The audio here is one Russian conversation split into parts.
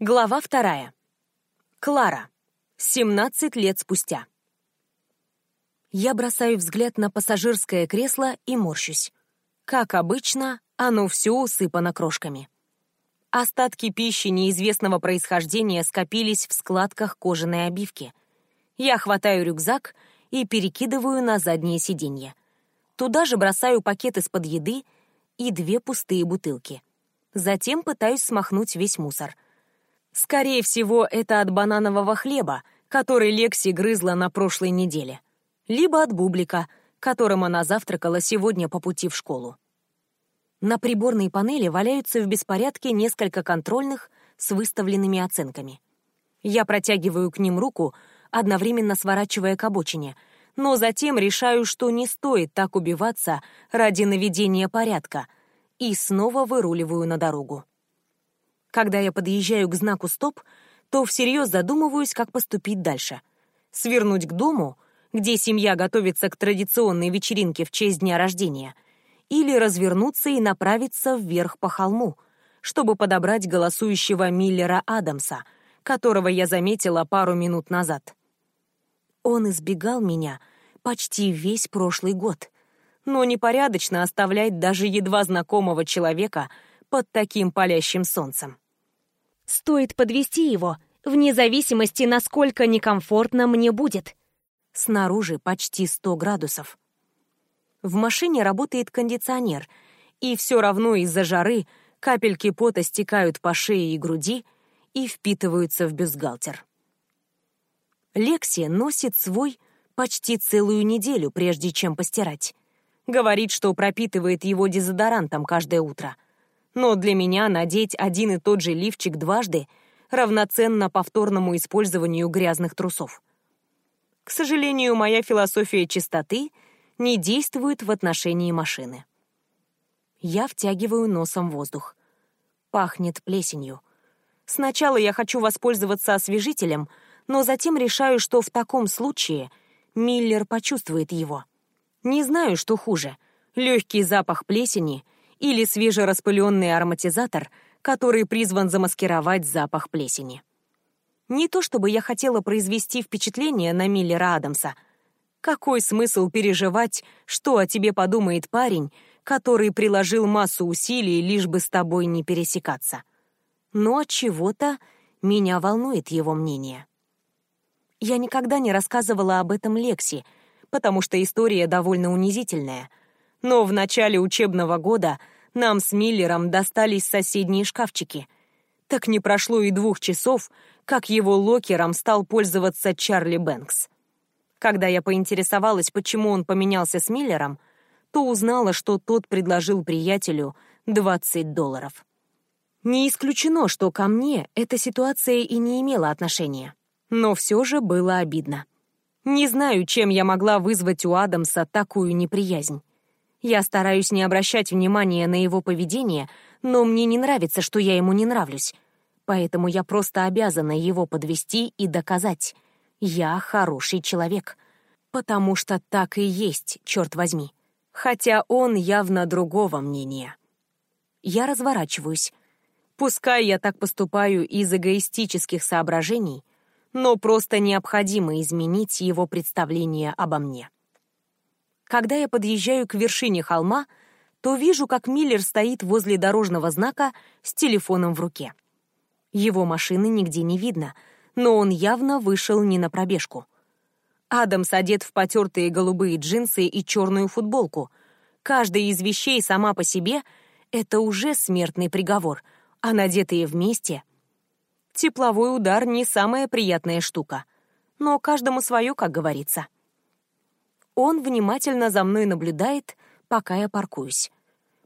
Глава вторая. Клара. 17 лет спустя. Я бросаю взгляд на пассажирское кресло и морщусь. Как обычно, оно все усыпано крошками. Остатки пищи неизвестного происхождения скопились в складках кожаной обивки. Я хватаю рюкзак и перекидываю на заднее сиденье. Туда же бросаю пакет из-под еды и две пустые бутылки. Затем пытаюсь смахнуть весь мусор — Скорее всего, это от бананового хлеба, который Лекси грызла на прошлой неделе. Либо от бублика, которым она завтракала сегодня по пути в школу. На приборной панели валяются в беспорядке несколько контрольных с выставленными оценками. Я протягиваю к ним руку, одновременно сворачивая к обочине, но затем решаю, что не стоит так убиваться ради наведения порядка, и снова выруливаю на дорогу. Когда я подъезжаю к знаку «Стоп», то всерьез задумываюсь, как поступить дальше. Свернуть к дому, где семья готовится к традиционной вечеринке в честь дня рождения, или развернуться и направиться вверх по холму, чтобы подобрать голосующего Миллера Адамса, которого я заметила пару минут назад. Он избегал меня почти весь прошлый год, но непорядочно оставлять даже едва знакомого человека — под таким палящим солнцем. Стоит подвести его, вне зависимости, насколько некомфортно мне будет. Снаружи почти 100 градусов. В машине работает кондиционер, и все равно из-за жары капельки пота стекают по шее и груди и впитываются в бюстгальтер. Лекси носит свой почти целую неделю, прежде чем постирать. Говорит, что пропитывает его дезодорантом каждое утро — но для меня надеть один и тот же лифчик дважды равноценно повторному использованию грязных трусов. К сожалению, моя философия чистоты не действует в отношении машины. Я втягиваю носом воздух. Пахнет плесенью. Сначала я хочу воспользоваться освежителем, но затем решаю, что в таком случае Миллер почувствует его. Не знаю, что хуже — легкий запах плесени — или свежераспыленный ароматизатор, который призван замаскировать запах плесени. Не то чтобы я хотела произвести впечатление на Миллера Адамса. Какой смысл переживать, что о тебе подумает парень, который приложил массу усилий, лишь бы с тобой не пересекаться? Но от чего-то меня волнует его мнение. Я никогда не рассказывала об этом Лекси, потому что история довольно унизительная — но в начале учебного года нам с Миллером достались соседние шкафчики. Так не прошло и двух часов, как его локером стал пользоваться Чарли Бэнкс. Когда я поинтересовалась, почему он поменялся с Миллером, то узнала, что тот предложил приятелю 20 долларов. Не исключено, что ко мне эта ситуация и не имела отношения. Но все же было обидно. Не знаю, чем я могла вызвать у Адамса такую неприязнь. Я стараюсь не обращать внимания на его поведение, но мне не нравится, что я ему не нравлюсь. Поэтому я просто обязана его подвести и доказать. Я хороший человек. Потому что так и есть, черт возьми. Хотя он явно другого мнения. Я разворачиваюсь. Пускай я так поступаю из эгоистических соображений, но просто необходимо изменить его представление обо мне. Когда я подъезжаю к вершине холма, то вижу, как Миллер стоит возле дорожного знака с телефоном в руке. Его машины нигде не видно, но он явно вышел не на пробежку. Адамс одет в потертые голубые джинсы и черную футболку. Каждая из вещей сама по себе — это уже смертный приговор, а надетые вместе... Тепловой удар — не самая приятная штука. Но каждому свое, как говорится. Он внимательно за мной наблюдает, пока я паркуюсь.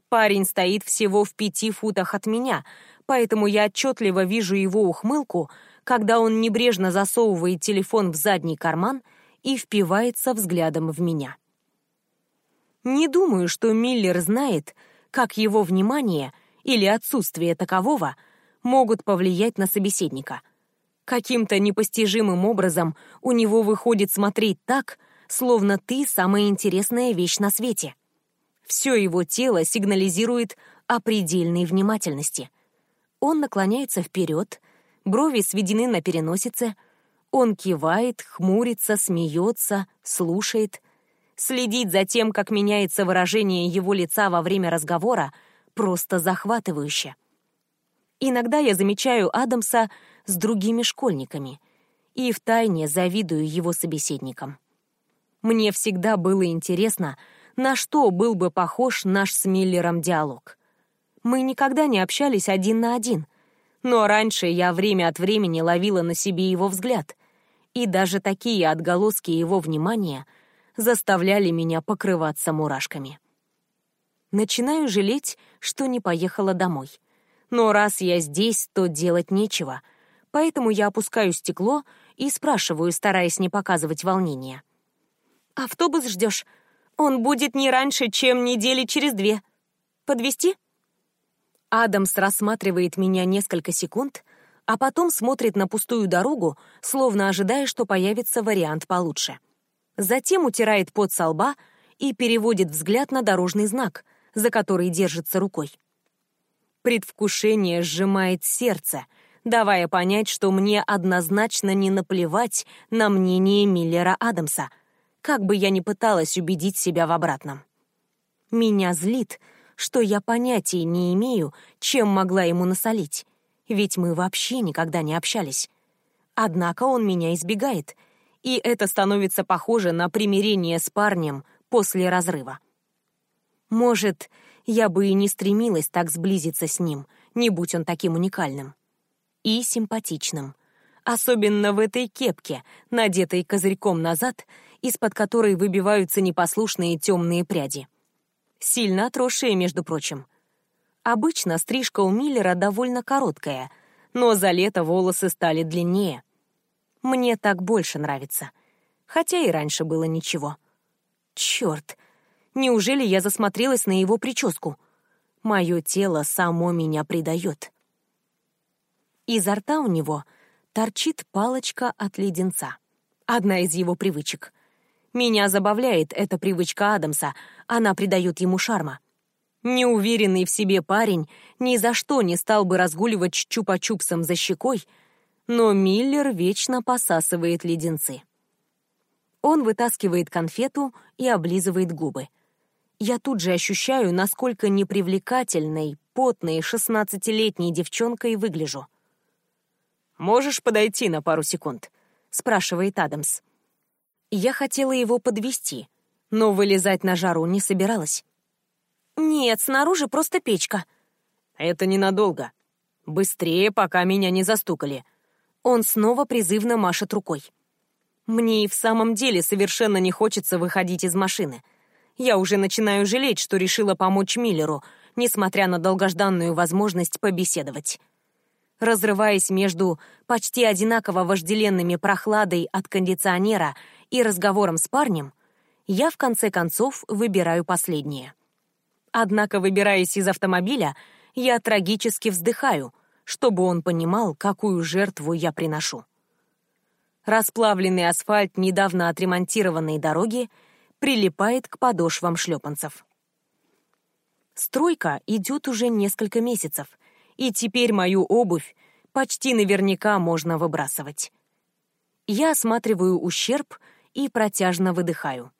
Парень стоит всего в пяти футах от меня, поэтому я отчетливо вижу его ухмылку, когда он небрежно засовывает телефон в задний карман и впивается взглядом в меня. Не думаю, что Миллер знает, как его внимание или отсутствие такового могут повлиять на собеседника. Каким-то непостижимым образом у него выходит смотреть так, словно ты самая интересная вещь на свете. Все его тело сигнализирует о предельной внимательности. Он наклоняется вперед, Брови сведены на переносице. Он кивает, хмурится, смеется, слушает. Следить за тем, как меняется выражение его лица во время разговора, просто захватывающе. Иногда я замечаю Адамса с другими школьниками и втайне завидую его собеседникам. Мне всегда было интересно, на что был бы похож наш с Миллером диалог. Мы никогда не общались один на один, но раньше я время от времени ловила на себе его взгляд, и даже такие отголоски его внимания заставляли меня покрываться мурашками. Начинаю жалеть, что не поехала домой. Но раз я здесь, то делать нечего, поэтому я опускаю стекло и спрашиваю, стараясь не показывать волнения. «Автобус ждешь? Он будет не раньше, чем недели через две. Подвести? Адамс рассматривает меня несколько секунд, а потом смотрит на пустую дорогу, словно ожидая, что появится вариант получше. Затем утирает пот со лба и переводит взгляд на дорожный знак, за который держится рукой. Предвкушение сжимает сердце, давая понять, что мне однозначно не наплевать на мнение Миллера Адамса, как бы я ни пыталась убедить себя в обратном. Меня злит — что я понятия не имею, чем могла ему насолить, ведь мы вообще никогда не общались. Однако он меня избегает, и это становится похоже на примирение с парнем после разрыва. Может, я бы и не стремилась так сблизиться с ним, не будь он таким уникальным. И симпатичным. Особенно в этой кепке, надетой козырьком назад, из-под которой выбиваются непослушные темные пряди. Сильно отросшие, между прочим. Обычно стрижка у Миллера довольно короткая, но за лето волосы стали длиннее. Мне так больше нравится. Хотя и раньше было ничего. Черт, неужели я засмотрелась на его прическу? Мое тело само меня предает. Изо рта у него торчит палочка от леденца. Одна из его привычек — меня забавляет эта привычка Адамса, она придает ему шарма. Неуверенный в себе парень ни за что не стал бы разгуливать чупа-чупсом за щекой, но Миллер вечно посасывает леденцы. Он вытаскивает конфету и облизывает губы. Я тут же ощущаю, насколько непривлекательной, потной, шестнадцатилетней девчонкой выгляжу. «Можешь подойти на пару секунд?» — спрашивает Адамс. Я хотела его подвести, но вылезать на жару не собиралась. «Нет, снаружи просто печка». «Это ненадолго. Быстрее, пока меня не застукали». Он снова призывно машет рукой. Мне и в самом деле совершенно не хочется выходить из машины. Я уже начинаю жалеть, что решила помочь Миллеру, несмотря на долгожданную возможность побеседовать. Разрываясь между почти одинаково вожделенными прохладой от кондиционера и разговором с парнем, я в конце концов выбираю последнее. Однако, выбираясь из автомобиля, я трагически вздыхаю, чтобы он понимал, какую жертву я приношу. Расплавленный асфальт недавно отремонтированной дороги прилипает к подошвам шлепанцев. Стройка идет уже несколько месяцев, и теперь мою обувь почти наверняка можно выбрасывать. Я осматриваю ущерб и протяжно выдыхаю.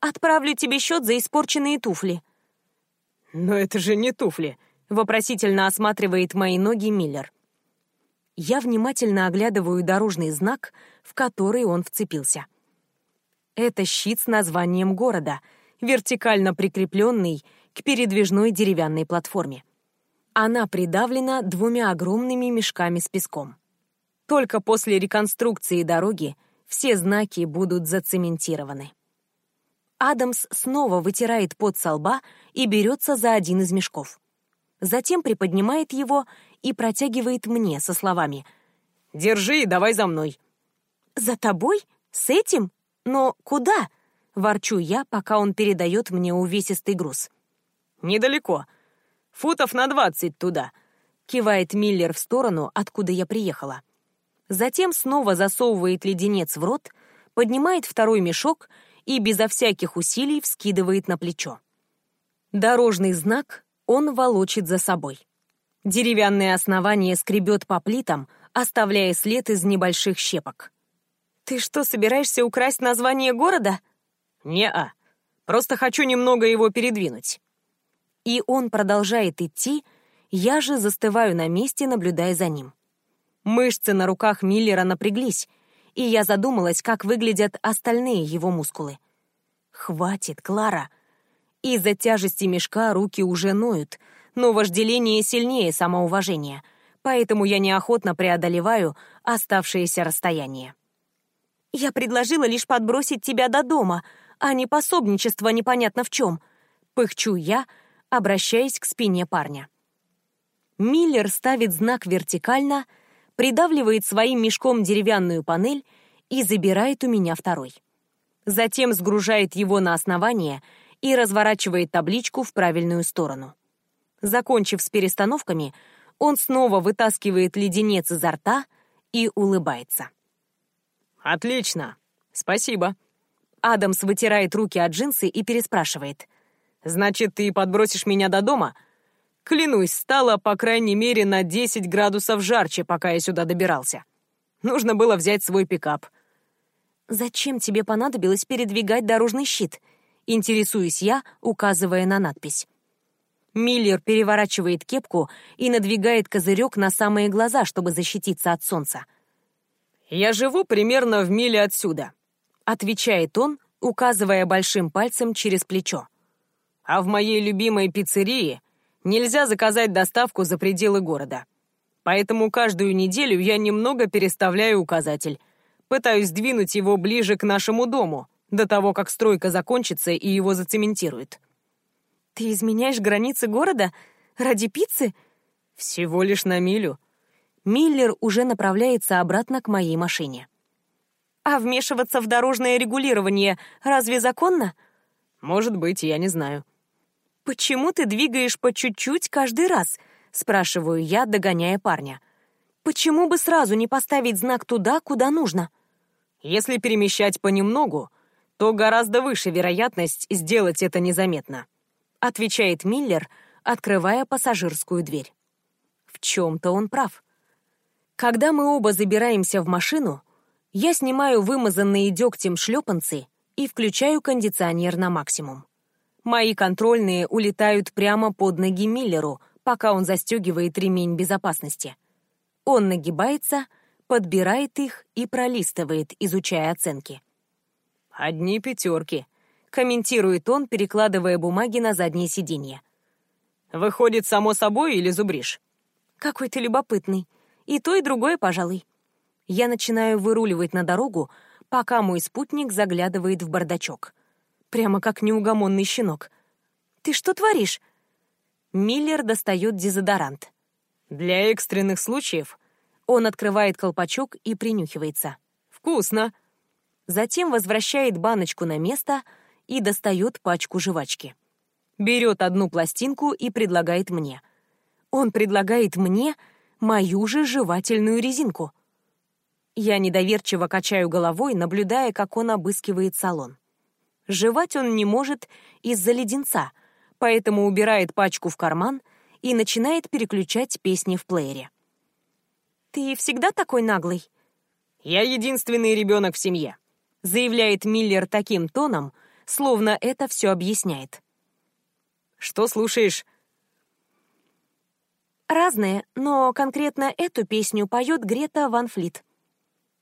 «Отправлю тебе счет за испорченные туфли». «Но это же не туфли», — вопросительно осматривает мои ноги Миллер. Я внимательно оглядываю дорожный знак, в который он вцепился. Это щит с названием города, вертикально прикрепленный к передвижной деревянной платформе. Она придавлена двумя огромными мешками с песком. Только после реконструкции дороги все знаки будут зацементированы. Адамс снова вытирает пот со лба и берется за один из мешков. Затем приподнимает его и протягивает мне со словами «Держи и давай за мной». «За тобой? С этим? Но куда?» — ворчу я, пока он передает мне увесистый груз. «Недалеко. Футов на двадцать туда», — кивает Миллер в сторону, откуда я приехала. Затем снова засовывает леденец в рот, поднимает второй мешок и безо всяких усилий вскидывает на плечо. Дорожный знак он волочит за собой. Деревянное основание скребет по плитам, оставляя след из небольших щепок. «Ты что, собираешься украсть название города?» «Не-а. Просто хочу немного его передвинуть». И он продолжает идти, я же застываю на месте, наблюдая за ним. Мышцы на руках Миллера напряглись, и я задумалась, как выглядят остальные его мускулы. «Хватит, Клара!» Из-за тяжести мешка руки уже ноют, но вожделение сильнее самоуважения, поэтому я неохотно преодолеваю оставшееся расстояние. «Я предложила лишь подбросить тебя до дома, а не пособничество непонятно в чем», — пыхчу я, обращаясь к спине парня. Миллер ставит знак вертикально — придавливает своим мешком деревянную панель и забирает у меня второй. Затем сгружает его на основание и разворачивает табличку в правильную сторону. Закончив с перестановками, он снова вытаскивает леденец изо рта и улыбается. «Отлично. Спасибо». Адамс вытирает руки от джинсы и переспрашивает. «Значит, ты подбросишь меня до дома?» Клянусь, стало, по крайней мере, на 10 градусов жарче, пока я сюда добирался. Нужно было взять свой пикап. «Зачем тебе понадобилось передвигать дорожный щит?» Интересуюсь я, указывая на надпись. Миллер переворачивает кепку и надвигает козырек на самые глаза, чтобы защититься от солнца. «Я живу примерно в миле отсюда», — отвечает он, указывая большим пальцем через плечо. «А в моей любимой пиццерии нельзя заказать доставку за пределы города. Поэтому каждую неделю я немного переставляю указатель. Пытаюсь сдвинуть его ближе к нашему дому, до того, как стройка закончится и его зацементируют. «Ты изменяешь границы города? Ради пиццы?» «Всего лишь на милю». Миллер уже направляется обратно к моей машине. «А вмешиваться в дорожное регулирование разве законно?» «Может быть, я не знаю». «Почему ты двигаешь по чуть-чуть каждый раз?» — спрашиваю я, догоняя парня. «Почему бы сразу не поставить знак туда, куда нужно?» «Если перемещать понемногу, то гораздо выше вероятность сделать это незаметно», — отвечает Миллер, открывая пассажирскую дверь. В чем-то он прав. Когда мы оба забираемся в машину, я снимаю вымазанные дегтем шлепанцы и включаю кондиционер на максимум. Мои контрольные улетают прямо под ноги Миллеру, пока он застегивает ремень безопасности. Он нагибается, подбирает их и пролистывает, изучая оценки. «Одни пятерки», — комментирует он, перекладывая бумаги на заднее сиденье. «Выходит, само собой или зубришь?» «Какой ты любопытный. И то, и другое, пожалуй». Я начинаю выруливать на дорогу, пока мой спутник заглядывает в бардачок прямо как неугомонный щенок. «Ты что творишь?» Миллер достает дезодорант. «Для экстренных случаев». Он открывает колпачок и принюхивается. «Вкусно!» Затем возвращает баночку на место и достает пачку жвачки. Берет одну пластинку и предлагает мне. Он предлагает мне мою же жевательную резинку. Я недоверчиво качаю головой, наблюдая, как он обыскивает салон. Жевать он не может из-за леденца, поэтому убирает пачку в карман и начинает переключать песни в плеере. «Ты всегда такой наглый?» «Я единственный ребенок в семье», — заявляет Миллер таким тоном, словно это все объясняет. «Что слушаешь?» «Разные, но конкретно эту песню поет Грета Ван Флит».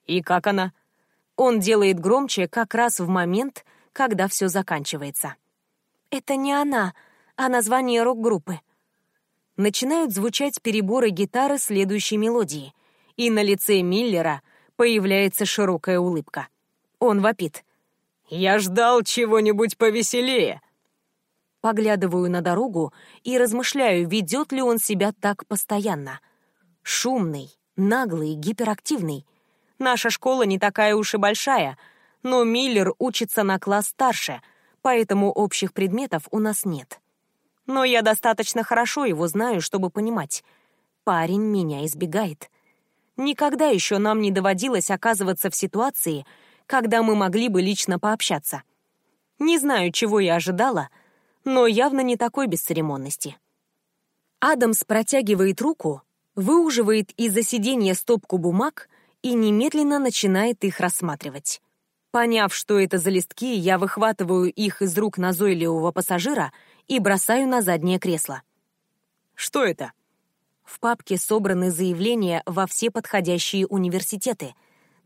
«И как она?» Он делает громче как раз в момент, когда все заканчивается. Это не она, а название рок-группы. Начинают звучать переборы гитары следующей мелодии, и на лице Миллера появляется широкая улыбка. Он вопит. «Я ждал чего-нибудь повеселее!» Поглядываю на дорогу и размышляю, ведет ли он себя так постоянно. Шумный, наглый, гиперактивный. Наша школа не такая уж и большая — но Миллер учится на класс старше, поэтому общих предметов у нас нет. Но я достаточно хорошо его знаю, чтобы понимать. Парень меня избегает. Никогда еще нам не доводилось оказываться в ситуации, когда мы могли бы лично пообщаться. Не знаю, чего я ожидала, но явно не такой бесцеремонности. Адамс протягивает руку, выуживает из-за сиденья стопку бумаг и немедленно начинает их рассматривать. Поняв, что это за листки, я выхватываю их из рук назойливого пассажира и бросаю на заднее кресло. «Что это?» В папке собраны заявления во все подходящие университеты,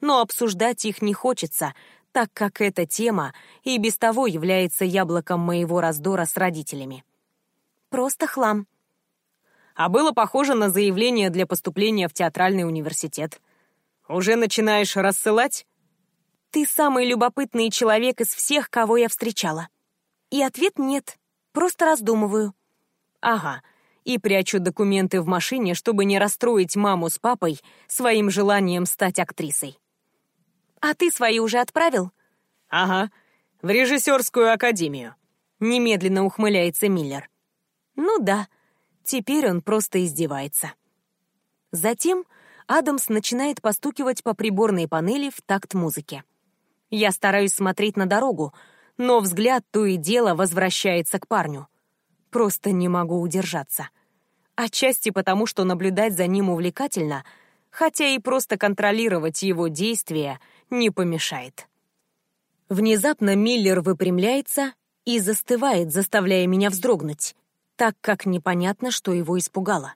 но обсуждать их не хочется, так как эта тема и без того является яблоком моего раздора с родителями. Просто хлам. А было похоже на заявление для поступления в театральный университет. Уже начинаешь рассылать? Ты самый любопытный человек из всех, кого я встречала. И ответ нет. Просто раздумываю. Ага. И прячу документы в машине, чтобы не расстроить маму с папой своим желанием стать актрисой. А ты свои уже отправил? Ага. В режиссерскую академию. Немедленно ухмыляется Миллер. Ну да. Теперь он просто издевается. Затем Адамс начинает постукивать по приборной панели в такт музыки. Я стараюсь смотреть на дорогу, но взгляд то и дело возвращается к парню. Просто не могу удержаться. Отчасти потому, что наблюдать за ним увлекательно, хотя и просто контролировать его действия не помешает. Внезапно Миллер выпрямляется и застывает, заставляя меня вздрогнуть, так как непонятно, что его испугало.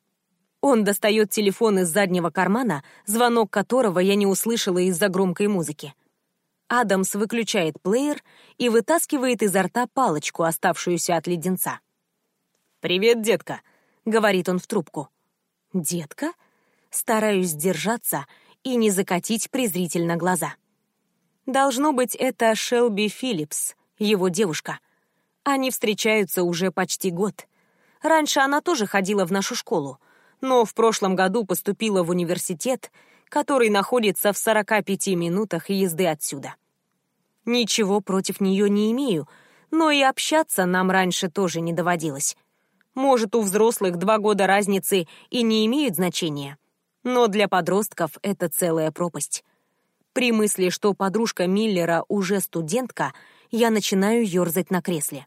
Он достает телефон из заднего кармана, звонок которого я не услышала из-за громкой музыки. Адамс выключает плеер и вытаскивает изо рта палочку, оставшуюся от леденца. «Привет, детка», — говорит он в трубку. «Детка?» Стараюсь сдержаться и не закатить презрительно глаза. Должно быть, это Шелби Филлипс, его девушка. Они встречаются уже почти год. Раньше она тоже ходила в нашу школу, но в прошлом году поступила в университет, который находится в 45 минутах езды отсюда. Ничего против нее не имею, но и общаться нам раньше тоже не доводилось. Может, у взрослых два года разницы и не имеют значения, но для подростков это целая пропасть. При мысли, что подружка Миллера уже студентка, я начинаю ерзать на кресле.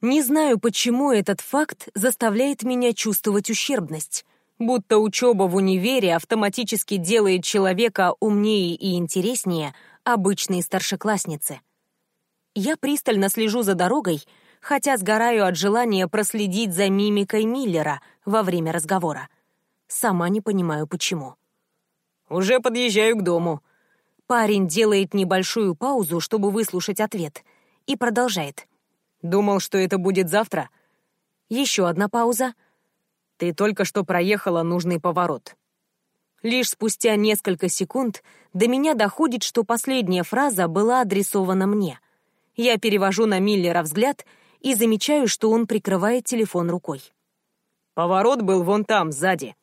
Не знаю, почему этот факт заставляет меня чувствовать ущербность, будто учеба в универе автоматически делает человека умнее и интереснее — обычные старшеклассницы. Я пристально слежу за дорогой, хотя сгораю от желания проследить за мимикой Миллера во время разговора. Сама не понимаю, почему. «Уже подъезжаю к дому». Парень делает небольшую паузу, чтобы выслушать ответ, и продолжает. «Думал, что это будет завтра?» Еще одна пауза. «Ты только что проехала нужный поворот. Лишь спустя несколько секунд до меня доходит, что последняя фраза была адресована мне. Я перевожу на Миллера взгляд и замечаю, что он прикрывает телефон рукой. «Поворот был вон там, сзади».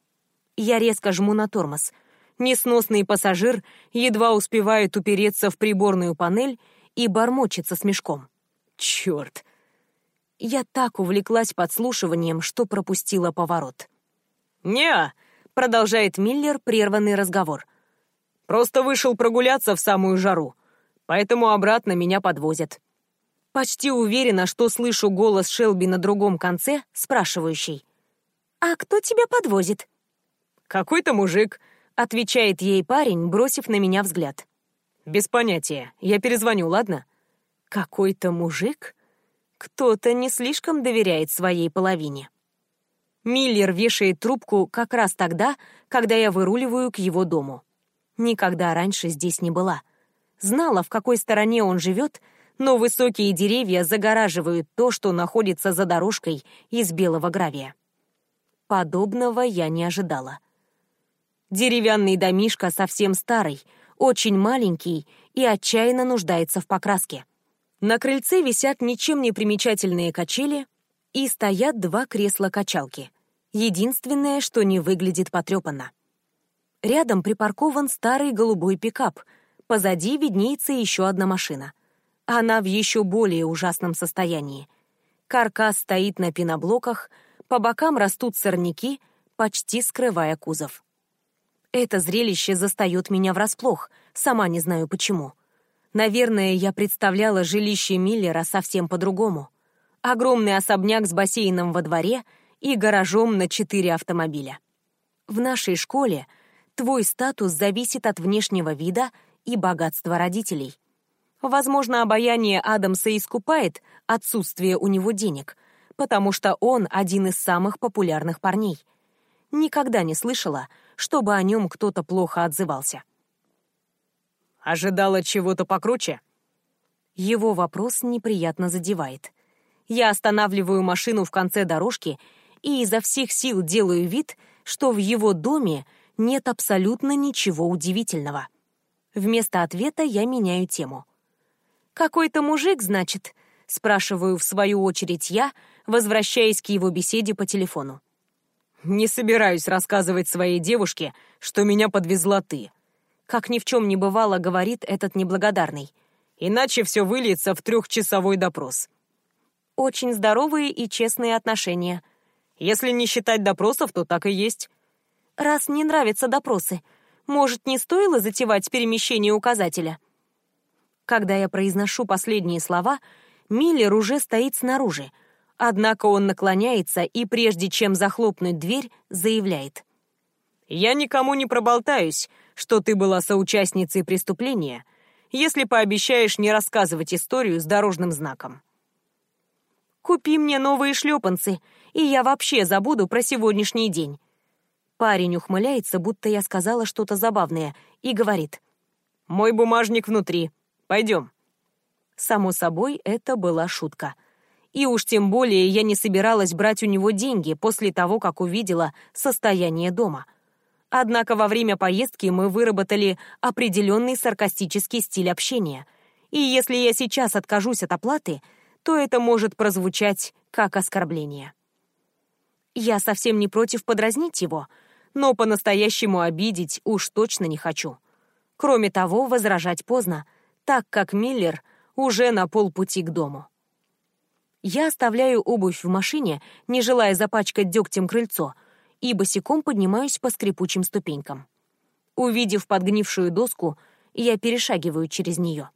Я резко жму на тормоз. Несносный пассажир едва успевает упереться в приборную панель и бормочется с мешком. «Черт!» Я так увлеклась подслушиванием, что пропустила поворот. «Не-а!» Продолжает Миллер прерванный разговор. «Просто вышел прогуляться в самую жару, поэтому обратно меня подвозят». Почти уверена, что слышу голос Шелби на другом конце, спрашивающий. «А кто тебя подвозит?» «Какой-то мужик», — отвечает ей парень, бросив на меня взгляд. «Без понятия. Я перезвоню, ладно?» «Какой-то мужик?» Кто-то не слишком доверяет своей половине. Миллер вешает трубку как раз тогда, когда я выруливаю к его дому. Никогда раньше здесь не была. Знала, в какой стороне он живет, но высокие деревья загораживают то, что находится за дорожкой из белого гравия. Подобного я не ожидала. Деревянный домишка совсем старый, очень маленький и отчаянно нуждается в покраске. На крыльце висят ничем не примечательные качели и стоят два кресла-качалки. Единственное, что не выглядит потрепанно. Рядом припаркован старый голубой пикап. Позади виднеется еще одна машина. Она в еще более ужасном состоянии. Каркас стоит на пеноблоках, по бокам растут сорняки, почти скрывая кузов. Это зрелище застает меня врасплох, сама не знаю почему. Наверное, я представляла жилище Миллера совсем по-другому. Огромный особняк с бассейном во дворе — и гаражом на четыре автомобиля. В нашей школе твой статус зависит от внешнего вида и богатства родителей. Возможно, обаяние Адамса искупает отсутствие у него денег, потому что он один из самых популярных парней. Никогда не слышала, чтобы о нем кто-то плохо отзывался. «Ожидала чего-то покруче?» Его вопрос неприятно задевает. Я останавливаю машину в конце дорожки и изо всех сил делаю вид, что в его доме нет абсолютно ничего удивительного. Вместо ответа я меняю тему. «Какой-то мужик, значит?» — спрашиваю в свою очередь я, возвращаясь к его беседе по телефону. «Не собираюсь рассказывать своей девушке, что меня подвезла ты», — как ни в чем не бывало, говорит этот неблагодарный. «Иначе все выльется в трехчасовой допрос». Очень здоровые и честные отношения. Если не считать допросов, то так и есть. Раз не нравятся допросы, может, не стоило затевать перемещение указателя? Когда я произношу последние слова, Миллер уже стоит снаружи, однако он наклоняется и, прежде чем захлопнуть дверь, заявляет. «Я никому не проболтаюсь, что ты была соучастницей преступления, если пообещаешь не рассказывать историю с дорожным знаком». «Купи мне новые шлепанцы, и я вообще забуду про сегодняшний день. Парень ухмыляется, будто я сказала что-то забавное, и говорит. «Мой бумажник внутри. Пойдем». Само собой, это была шутка. И уж тем более я не собиралась брать у него деньги после того, как увидела состояние дома. Однако во время поездки мы выработали определенный саркастический стиль общения. И если я сейчас откажусь от оплаты, то это может прозвучать как оскорбление. Я совсем не против подразнить его — но по-настоящему обидеть уж точно не хочу. Кроме того, возражать поздно, так как Миллер уже на полпути к дому. Я оставляю обувь в машине, не желая запачкать дегтем крыльцо, и босиком поднимаюсь по скрипучим ступенькам. Увидев подгнившую доску, я перешагиваю через нее.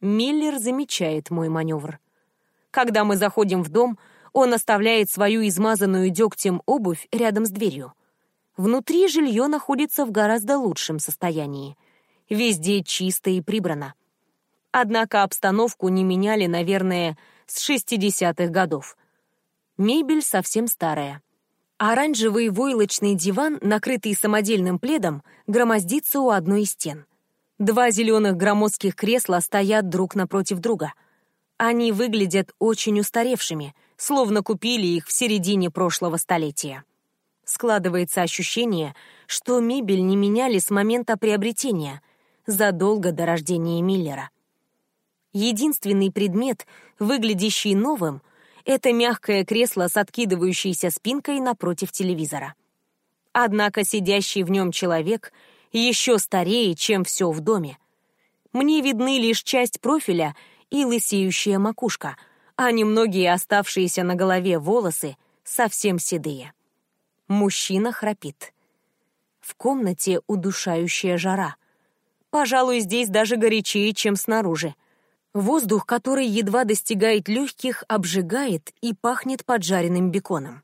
Миллер замечает мой маневр. Когда мы заходим в дом, он оставляет свою измазанную дегтем обувь рядом с дверью — Внутри жилье находится в гораздо лучшем состоянии. Везде чисто и прибрано. Однако обстановку не меняли, наверное, с 60-х годов. Мебель совсем старая. Оранжевый войлочный диван, накрытый самодельным пледом, громоздится у одной из стен. Два зеленых громоздких кресла стоят друг напротив друга. Они выглядят очень устаревшими, словно купили их в середине прошлого столетия. Складывается ощущение, что мебель не меняли с момента приобретения, задолго до рождения Миллера. Единственный предмет, выглядящий новым, это мягкое кресло с откидывающейся спинкой напротив телевизора. Однако сидящий в нем человек еще старее, чем все в доме. Мне видны лишь часть профиля и лысеющая макушка, а немногие оставшиеся на голове волосы совсем седые. Мужчина храпит. В комнате удушающая жара. Пожалуй, здесь даже горячее, чем снаружи. Воздух, который едва достигает легких, обжигает и пахнет поджаренным беконом.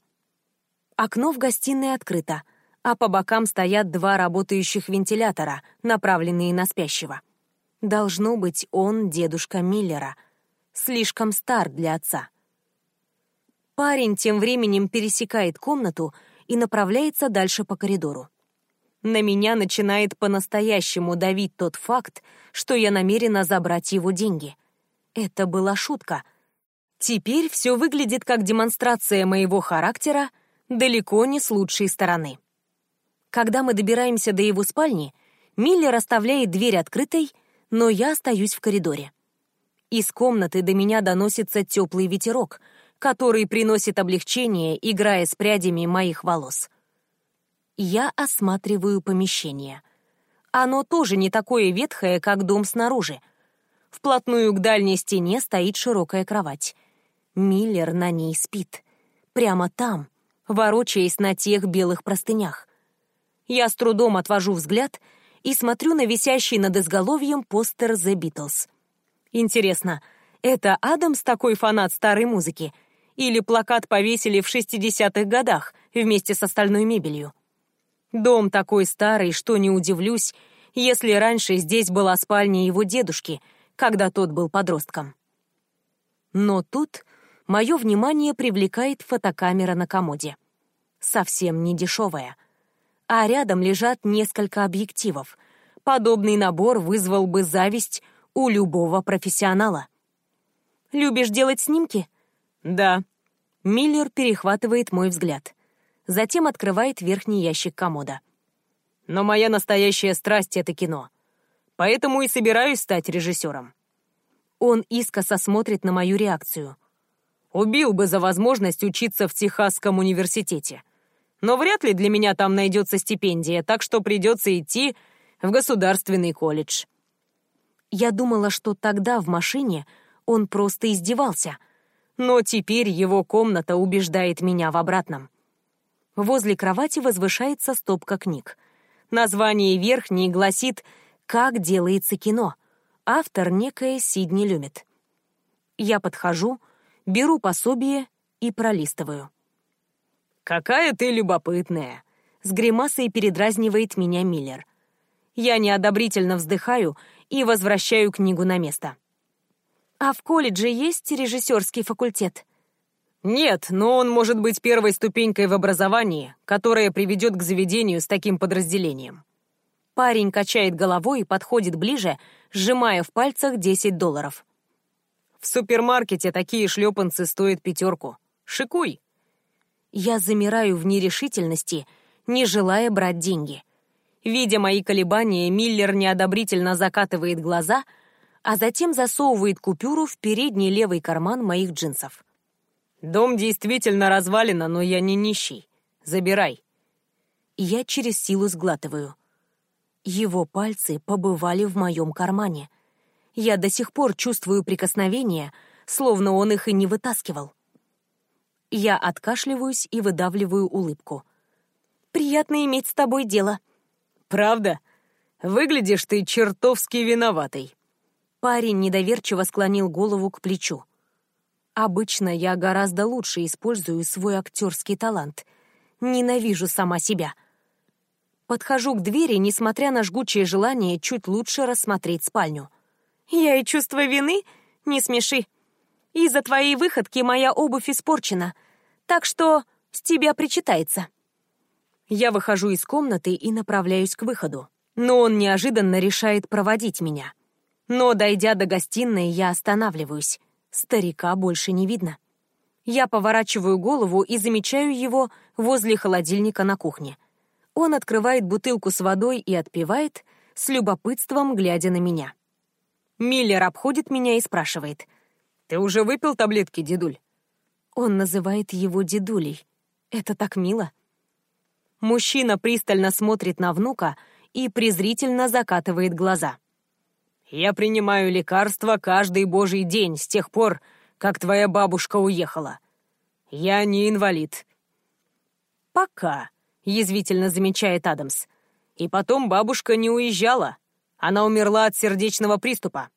Окно в гостиной открыто, а по бокам стоят два работающих вентилятора, направленные на спящего. Должно быть, он дедушка Миллера. Слишком стар для отца. Парень тем временем пересекает комнату, и направляется дальше по коридору. На меня начинает по-настоящему давить тот факт, что я намерена забрать его деньги. Это была шутка. Теперь все выглядит как демонстрация моего характера далеко не с лучшей стороны. Когда мы добираемся до его спальни, Миллер оставляет дверь открытой, но я остаюсь в коридоре. Из комнаты до меня доносится теплый ветерок — который приносит облегчение, играя с прядями моих волос. Я осматриваю помещение. Оно тоже не такое ветхое, как дом снаружи. Вплотную к дальней стене стоит широкая кровать. Миллер на ней спит. Прямо там, ворочаясь на тех белых простынях. Я с трудом отвожу взгляд и смотрю на висящий над изголовьем постер The Beatles. Интересно, это Адамс такой фанат старой музыки? или плакат повесили в 60-х годах вместе с остальной мебелью. Дом такой старый, что не удивлюсь, если раньше здесь была спальня его дедушки, когда тот был подростком. Но тут мое внимание привлекает фотокамера на комоде. Совсем не дешевая. А рядом лежат несколько объективов. Подобный набор вызвал бы зависть у любого профессионала. «Любишь делать снимки?» «Да». Миллер перехватывает мой взгляд. Затем открывает верхний ящик комода. «Но моя настоящая страсть — это кино. Поэтому и собираюсь стать режиссером». Он искоса смотрит на мою реакцию. «Убил бы за возможность учиться в Техасском университете. Но вряд ли для меня там найдется стипендия, так что придется идти в государственный колледж». Я думала, что тогда в машине он просто издевался — но теперь его комната убеждает меня в обратном. Возле кровати возвышается стопка книг. Название верхней гласит «Как делается кино». Автор некая Сидни Люмит. Я подхожу, беру пособие и пролистываю. «Какая ты любопытная!» — с гримасой передразнивает меня Миллер. Я неодобрительно вздыхаю и возвращаю книгу на место. А в колледже есть режиссерский факультет? Нет, но он может быть первой ступенькой в образовании, которая приведет к заведению с таким подразделением. Парень качает головой и подходит ближе, сжимая в пальцах 10 долларов. В супермаркете такие шлепанцы стоят пятерку. Шикуй. Я замираю в нерешительности, не желая брать деньги. Видя мои колебания, Миллер неодобрительно закатывает глаза — а затем засовывает купюру в передний левый карман моих джинсов. «Дом действительно развалено, но я не нищий. Забирай». Я через силу сглатываю. Его пальцы побывали в моем кармане. Я до сих пор чувствую прикосновение, словно он их и не вытаскивал. Я откашливаюсь и выдавливаю улыбку. «Приятно иметь с тобой дело». «Правда? Выглядишь ты чертовски виноватой». Парень недоверчиво склонил голову к плечу. Обычно я гораздо лучше использую свой актерский талант. Ненавижу сама себя. Подхожу к двери, несмотря на жгучее желание чуть лучше рассмотреть спальню. Я и чувство вины? Не смеши. Из-за твоей выходки моя обувь испорчена, так что с тебя причитается. Я выхожу из комнаты и направляюсь к выходу, но он неожиданно решает проводить меня. Но, дойдя до гостиной, я останавливаюсь. Старика больше не видно. Я поворачиваю голову и замечаю его возле холодильника на кухне. Он открывает бутылку с водой и отпивает, с любопытством глядя на меня. Миллер обходит меня и спрашивает. «Ты уже выпил таблетки, дедуль?» Он называет его дедулей. Это так мило. Мужчина пристально смотрит на внука и презрительно закатывает глаза. Я принимаю лекарства каждый божий день с тех пор, как твоя бабушка уехала. Я не инвалид». «Пока», — язвительно замечает Адамс. «И потом бабушка не уезжала. Она умерла от сердечного приступа».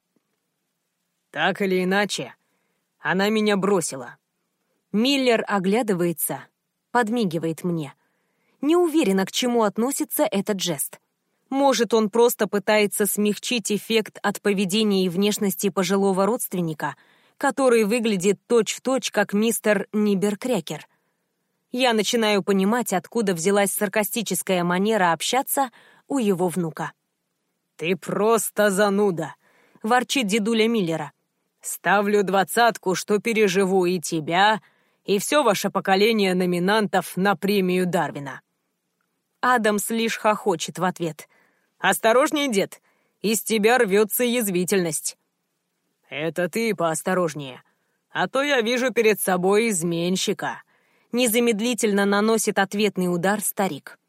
«Так или иначе, она меня бросила». Миллер оглядывается, подмигивает мне. Не уверена, к чему относится этот жест. Может, он просто пытается смягчить эффект от поведения и внешности пожилого родственника, который выглядит точь-в-точь, точь, как мистер Ниберкрекер. Я начинаю понимать, откуда взялась саркастическая манера общаться у его внука. «Ты просто зануда!» — ворчит дедуля Миллера. «Ставлю двадцатку, что переживу и тебя, и все ваше поколение номинантов на премию Дарвина». Адамс лишь хохочет в ответ — «Осторожнее, дед! Из тебя рвется язвительность!» «Это ты поосторожнее, а то я вижу перед собой изменщика!» Незамедлительно наносит ответный удар старик.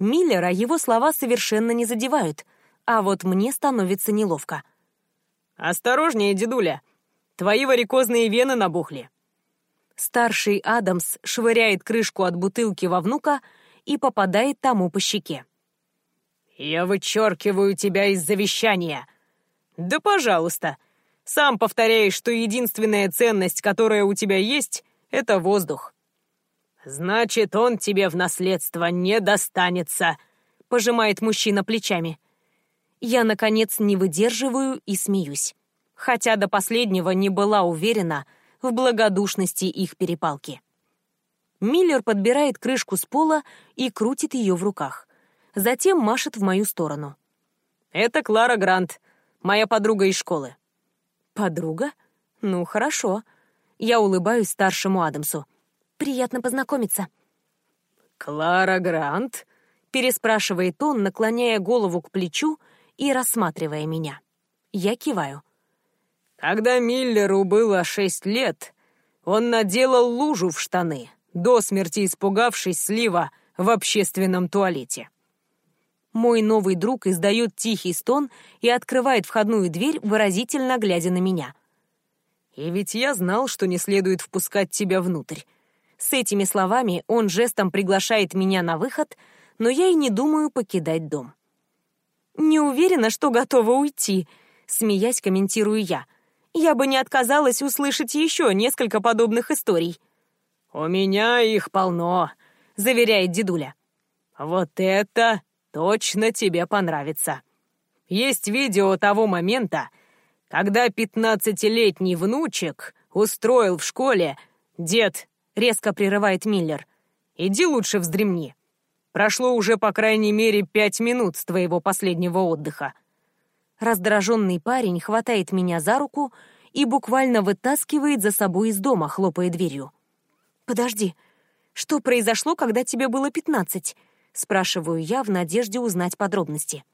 Миллера его слова совершенно не задевают, а вот мне становится неловко. «Осторожнее, дедуля! Твои варикозные вены набухли!» Старший Адамс швыряет крышку от бутылки во внука и попадает тому по щеке. «Я вычеркиваю тебя из завещания». «Да пожалуйста. Сам повторяешь, что единственная ценность, которая у тебя есть, Это воздух. «Значит, он тебе в наследство не достанется», — пожимает мужчина плечами. Я, наконец, не выдерживаю и смеюсь. Хотя до последнего не была уверена в благодушности их перепалки. Миллер подбирает крышку с пола и крутит ее в руках. Затем машет в мою сторону. «Это Клара Грант, моя подруга из школы». «Подруга? Ну, хорошо». Я улыбаюсь старшему Адамсу. Приятно познакомиться». «Клара Грант?» — переспрашивает он, наклоняя голову к плечу и рассматривая меня. Я киваю. «Когда Миллеру было шесть лет, он наделал лужу в штаны, до смерти испугавшись слива в общественном туалете». Мой новый друг издает тихий стон и открывает входную дверь, выразительно глядя на меня. «И ведь я знал, что не следует впускать тебя внутрь. С этими словами он жестом приглашает меня на выход, но я и не думаю покидать дом. «Не уверена, что готова уйти», — смеясь комментирую я. «Я бы не отказалась услышать еще несколько подобных историй». «У меня их полно», — заверяет дедуля. «Вот это точно тебе понравится. Есть видео того момента, когда пятнадцатилетний внучек устроил в школе «Дед, резко прерывает Миллер. «Иди лучше вздремни. Прошло уже по крайней мере пять минут с твоего последнего отдыха». Раздраженный парень хватает меня за руку и буквально вытаскивает за собой из дома, хлопая дверью. «Подожди, что произошло, когда тебе было пятнадцать?» спрашиваю я в надежде узнать подробности.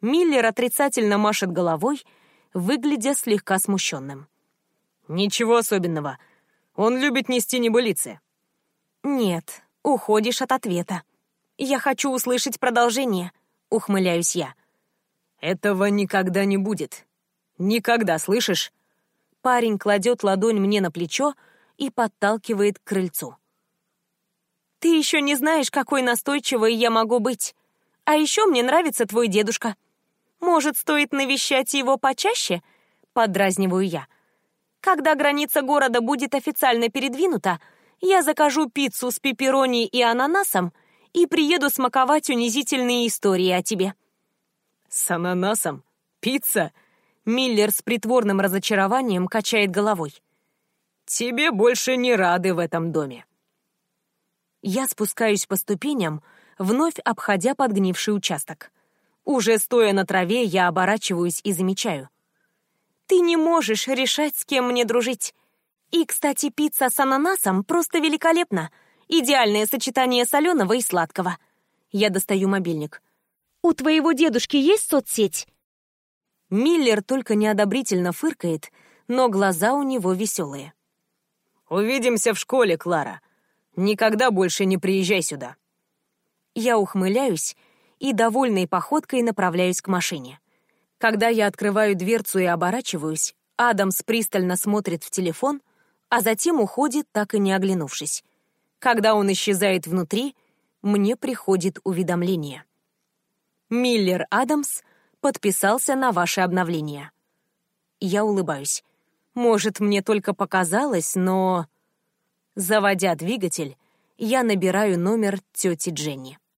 Миллер отрицательно машет головой, выглядя слегка смущенным. «Ничего особенного. Он любит нести небылицы». «Нет, уходишь от ответа. Я хочу услышать продолжение», — ухмыляюсь я. «Этого никогда не будет. Никогда, слышишь?» Парень кладет ладонь мне на плечо и подталкивает к крыльцу. «Ты еще не знаешь, какой настойчивой я могу быть. А еще мне нравится твой дедушка. Может, стоит навещать его почаще?» — подразниваю я. Когда граница города будет официально передвинута, я закажу пиццу с пепперони и ананасом и приеду смаковать унизительные истории о тебе». «С ананасом? Пицца?» Миллер с притворным разочарованием качает головой. «Тебе больше не рады в этом доме». Я спускаюсь по ступеням, вновь обходя подгнивший участок. Уже стоя на траве, я оборачиваюсь и замечаю — ты не можешь решать, с кем мне дружить. И, кстати, пицца с ананасом просто великолепна. Идеальное сочетание соленого и сладкого. Я достаю мобильник. У твоего дедушки есть соцсеть? Миллер только неодобрительно фыркает, но глаза у него веселые. «Увидимся в школе, Клара. Никогда больше не приезжай сюда». Я ухмыляюсь и довольной походкой направляюсь к машине. Когда я открываю дверцу и оборачиваюсь, Адамс пристально смотрит в телефон, а затем уходит, так и не оглянувшись. Когда он исчезает внутри, мне приходит уведомление. Миллер Адамс подписался на ваше обновление. Я улыбаюсь. Может, мне только показалось, но... Заводя двигатель, я набираю номер тети Дженни.